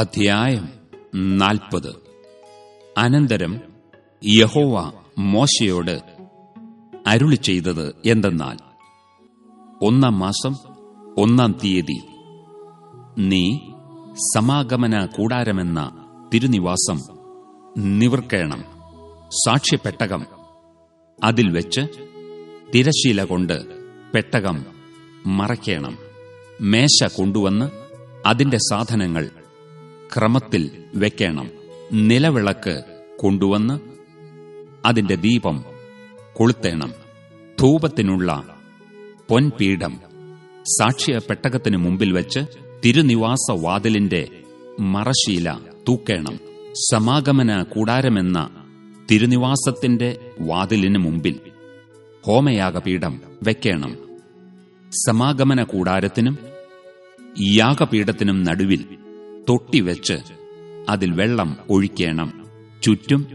അധ്യായം നാൽപ്പത്. അനന്തരം യഹോവ മോശയോട് അരുളി ചെയ്തത് എന്തെന്നാൽ ഒന്നാം മാസം ഒന്നാം തീയതി നീ സമാഗമന കൂടാരമെന്ന തിരുനിവാസം നിവർക്കേണം. സാക്ഷ്യപ്പെട്ടകം അതിൽ വെച്ച് തിരശീല കൊണ്ട് പെട്ടകം മറയ്ക്കണം. മേശ കൊണ്ടുവന്ന് അതിന്റെ സാധനങ്ങൾ ക്രമത്തിൽ വെക്കണം. നിലവിളക്ക് കൊണ്ടുവന്ന് അതിന്റെ ദീപം കൊളുത്തേണം. ധൂപത്തിനുള്ള പൊൻപീഠം സാക്ഷ്യ പെട്ടകത്തിന് മുമ്പിൽ വെച്ച് തിരുനിവാസ വാതിലിന്റെ മറശീല തൂക്കേണം. സമാഗമന കൂടാരമെന്ന തിരുനിവാസത്തിന്റെ വാതിലിന് മുമ്പിൽ ഹോമയാഗപീഠം വെക്കണം. സമാഗമന കൂടാരത്തിനും യാഗപീഠത്തിനും നടുവിൽ തൊട്ടിവെച്ച് അതിൽ വെള്ളം ഒഴിക്കണം. ചുറ്റും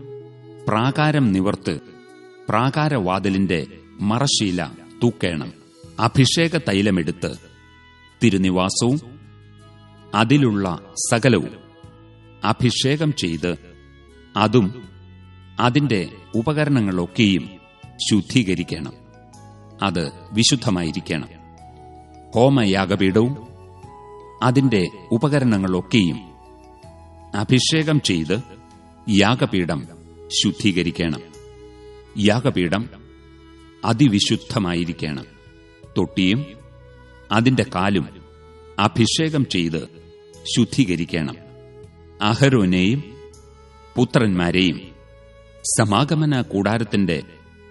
പ്രാകാരം നിവർത്ത് പ്രാകാരവാതിലിന്റെ മറശീല തൂക്കേണം. അഭിഷേക തൈലമെടുത്ത് തിരുനിവാസവും അതിലുള്ള സകലവും അഭിഷേകം ചെയ്ത് അതും അതിന്റെ ഉപകരണങ്ങളൊക്കെയും ശുദ്ധീകരിക്കണം. അത് വിശുദ്ധമായിരിക്കണം. ഹോമയാഗപീഠവും അതിന്റെ ഉപകരണങ്ങളൊക്കെയും. അഭിഷേകം ചെയ്ത് യാഗപീഠം ശുദ്ധീകരിക്കണം. യാഗപീഠം അതിവിശുദ്ധമായിരിക്കണം. തൊട്ടിയും അതിന്റെ കാലും അഭിഷേകം ചെയ്ത് ശുദ്ധീകരിക്കണം. അഹരോനെയും പുത്രന്മാരെയും സമാഗമന കൂടാരത്തിന്റെ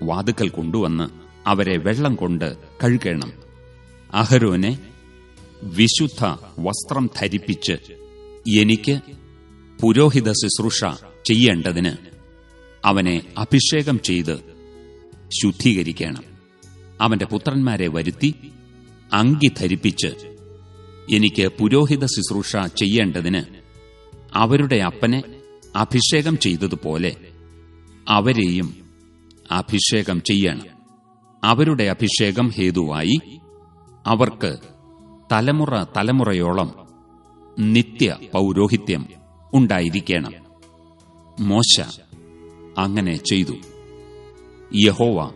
വാതുക്കൽ കൊണ്ടുവന്ന് അവരെ വെള്ളം കൊണ്ട് കഴുകണം. അഹരോനെ വിശുദ്ധ വസ്ത്രം ധരിപ്പിച്ച് എനിക്ക് പുരോഹിത ശുശ്രൂഷ ചെയ്യേണ്ടതിന് അവനെ അഭിഷേകം ചെയ്ത് ശുദ്ധീകരിക്കണം. അവന്റെ പുത്രന്മാരെ വരുത്തി അങ്കി ധരിപ്പിച്ച് എനിക്ക് പുരോഹിത ശുശ്രൂഷ ചെയ്യേണ്ടതിന് അവരുടെ അപ്പനെ അഭിഷേകം ചെയ്തതുപോലെ അവരെയും അഭിഷേകം ചെയ്യണം. അവരുടെ അഭിഷേകം ഹേതുവായി അവർക്ക് തലമുറ തലമുറയോളം നിത്യ പൗരോഹിത്യം ഉണ്ടായിരിക്കണം. മോശ അങ്ങനെ ചെയ്തു. യഹോവ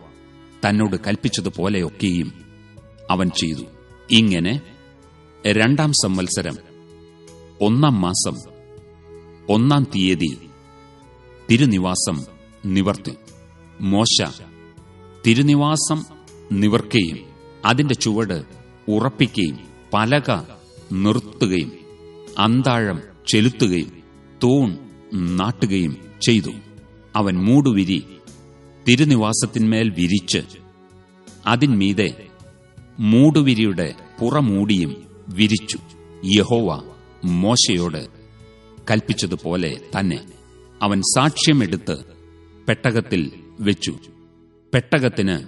തന്നോട് കൽപ്പിച്ചതുപോലെയൊക്കെയും അവൻ ചെയ്തു. ഇങ്ങനെ രണ്ടാം സംവത്സരം ഒന്നാം മാസം ഒന്നാം തീയതി തിരുനിവാസം നിവർത്തി. മോശ തിരുനിവാസം നിവർക്കുകയും അതിന്റെ ചുവട് ഉറപ്പിക്കുകയും പലക നിർത്തുകയും അന്താഴം ചെലുത്തുകയും തൂൺ നാട്ടുകയും ചെയ്തു. അവൻ മൂടുവിരി തിരുനിവാസത്തിന്മേൽ വിരിച്ച് അതിന്മീതെ മൂടുവിരിയുടെ പുറമൂടിയും വിരിച്ചു. യഹോവ മോശയോട് കൽപ്പിച്ചതുപോലെ തന്നെ അവൻ സാക്ഷ്യമെടുത്ത് പെട്ടകത്തിൽ വെച്ചു. പെട്ടകത്തിന്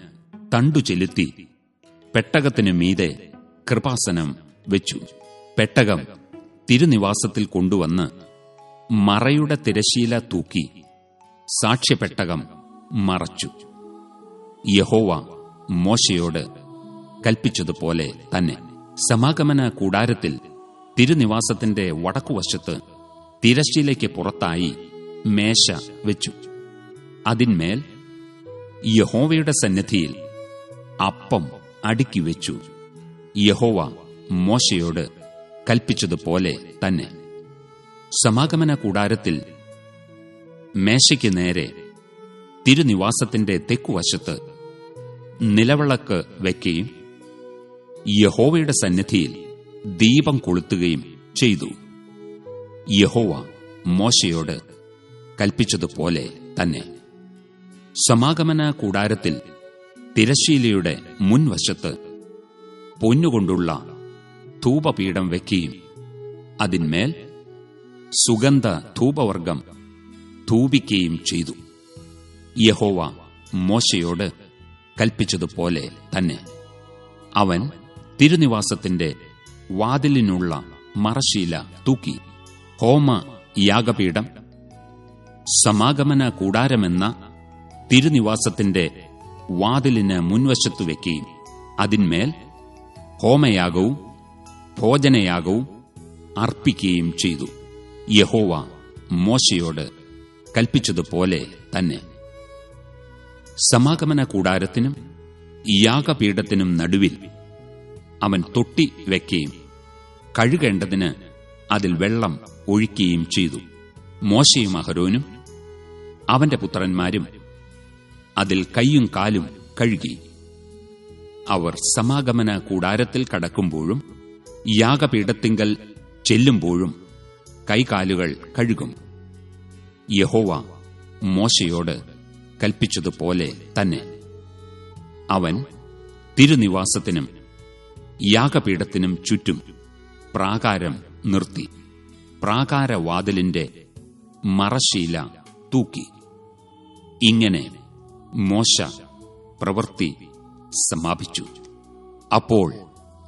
തണ്ടു ചെലുത്തി. പെട്ടകത്തിനു മീതെ കൃപാസനം വെച്ചു. പെട്ടകം തിരുനിവാസത്തിൽ കൊണ്ടുവന്ന് മറയുടെ തിരശീല തൂക്കി സാക്ഷ്യപ്പെട്ടകം മറച്ചു. യഹോവ മോശയോട് കൽപ്പിച്ചതുപോലെ തന്നെ. സമാഗമന കൂടാരത്തിൽ തിരുനിവാസത്തിന്റെ വടക്കുവശത്ത് തിരശ്ശീലയ്ക്ക് പുറത്തായി മേശ വെച്ചു. അതിന്മേൽ യഹോവയുടെ സന്നിധിയിൽ അപ്പം അടുക്കി വെച്ചു. യഹോവ മോശയോട് കൽപ്പിച്ചതുപോലെ തന്നെ. സമാഗമന കൂടാരത്തിൽ മേശയ്ക്ക് നേരെ തിരുനിവാസത്തിന്റെ തെക്കുവശത്ത് നിലവിളക്ക് വയ്ക്കുകയും യഹോവയുടെ സന്നിധിയിൽ ദീപം കൊളുത്തുകയും ചെയ്തു. യഹോവ മോശയോട് കൽപ്പിച്ചതുപോലെ തന്നെ. സമാഗമന കൂടാരത്തിൽ തിരശീലയുടെ മുൻവശത്ത് പൊന്നുകൊണ്ടുള്ള ധൂപപീഠം വയ്ക്കുകയും അതിന്മേൽ സുഗന്ധ ധൂപവർഗം ധൂപിക്കുകയും ചെയ്തു. യഹോവ മോശയോട് കൽപ്പിച്ചതുപോലെ തന്നെ. അവൻ തിരുനിവാസത്തിന്റെ വാതിലിനുള്ള മറശീല തൂക്കി. ഹോമ യാഗപീഠം സമാഗമന കൂടാരമെന്ന തിരുനിവാസത്തിന്റെ വാതിലിന് മുൻവശത്തു വയ്ക്കുകയും അതിന്മേൽ ഹോമയാഗവും ഭോജനയാഗവും അർപ്പിക്കുകയും ചെയ്തു. യഹോവ മോശയോട് കൽപ്പിച്ചതുപോലെ തന്നെ. സമാഗമന കൂടാരത്തിനും യാഗപീഠത്തിനും നടുവിൽ അവൻ തൊട്ടി വയ്ക്കുകയും കഴുകേണ്ടതിന് അതിൽ വെള്ളം ഒഴിക്കുകയും ചെയ്തു. മോശയും അഹരോനും അവന്റെ പുത്രന്മാരും അതിൽ കൈയും കാലും കഴുകി. അവർ സമാഗമന കൂടാരത്തിൽ കടക്കുമ്പോഴും യാഗപീഠത്തിങ്കൽ ചെല്ലുമ്പോഴും കൈകാലുകൾ കഴുകും. യഹോവ മോശയോട് കൽപ്പിച്ചതുപോലെ തന്നെ. അവൻ തിരുനിവാസത്തിനും യാഗപീഠത്തിനും ചുറ്റും പ്രാകാരം നിർത്തി പ്രാകാരവാതിലിന്റെ മറശീല തൂക്കി. ഇങ്ങനെ മോശ പ്രവൃത്തി സമാപിച്ചു. അപ്പോൾ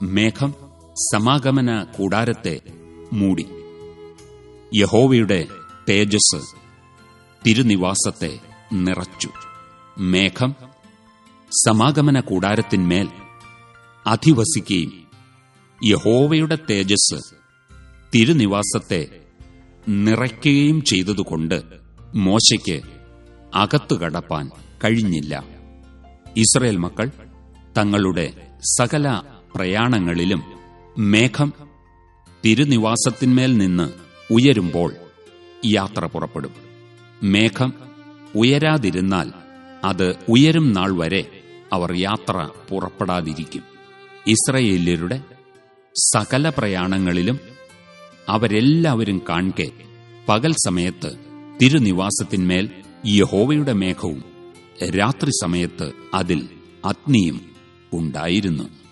മേഘം സമാഗമന കൂടാരത്തെ മൂടി. യഹോവയുടെ തേജസ് തിരുനിവാസത്തെ നിറച്ചു. മേഘം സമാഗമന കൂടാരത്തിന്മേൽ അധിവസിക്കുകയും യഹോവയുടെ തേജസ് തിരുനിവാസത്തെ നിറയ്ക്കുകയും ചെയ്തതുകൊണ്ട് മോശയ്ക്ക് അകത്തു കടപ്പാൻ കഴിഞ്ഞില്ല. ഇസ്രയേൽ മക്കൾ തങ്ങളുടെ സകല പ്രയാണങ്ങളിലും മേഘം തിരുനിവാസത്തിന്മേൽ നിന്ന് ഉയരുമ്പോൾ യാത്ര പുറപ്പെടും. മേഘം ഉയരാതിരുന്നാൽ അത് ഉയരും നാൾ വരെ അവർ യാത്ര പുറപ്പെടാതിരിക്കും. ഇസ്രയേല്യരുടെ സകല പ്രയാണങ്ങളിലും അവരെല്ലാവരും കാൺകെ പകൽ സമയത്ത് തിരുനിവാസത്തിന്മേൽ യഹോവയുടെ മേഘവും രാത്രി സമയത്ത് അതിൽ അഗ്നിയും ഉണ്ടായിരുന്നു.